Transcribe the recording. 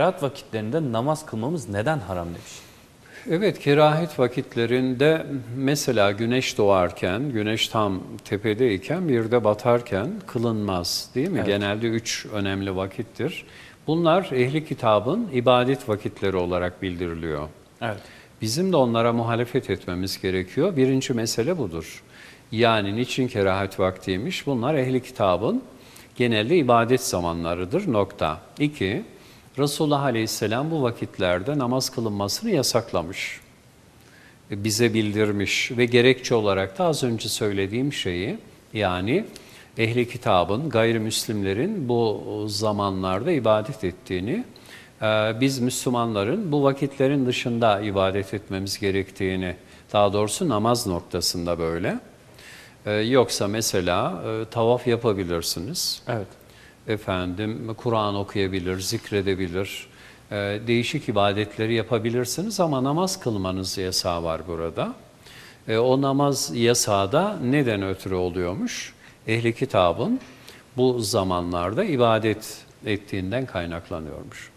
Rahat vakitlerinde namaz kılmamız neden haram demiş. Evet, kerahet vakitlerinde mesela güneş doğarken, güneş tam tepedeyken, bir de batarken kılınmaz değil mi? Evet. Genelde üç önemli vakittir. Bunlar ehli kitabın ibadet vakitleri olarak bildiriliyor. Evet. Bizim de onlara muhalefet etmemiz gerekiyor. Birinci mesele budur. Yani niçin kerahat vaktiymiş? Bunlar ehli kitabın genelde ibadet zamanlarıdır. Nokta. İki, Resulullah Aleyhisselam bu vakitlerde namaz kılınmasını yasaklamış. Bize bildirmiş ve gerekçe olarak da az önce söylediğim şeyi yani ehli kitabın, gayrimüslimlerin bu zamanlarda ibadet ettiğini, e, biz Müslümanların bu vakitlerin dışında ibadet etmemiz gerektiğini, daha doğrusu namaz noktasında böyle. E, Yoksa mesela e, tavaf yapabilirsiniz Evet. Efendim Kur'an okuyabilir, zikredebilir, e, değişik ibadetleri yapabilirsiniz ama namaz kılmanız yasağı var burada. E, o namaz yasağı da neden ötürü oluyormuş? Ehli kitabın bu zamanlarda ibadet ettiğinden kaynaklanıyormuş.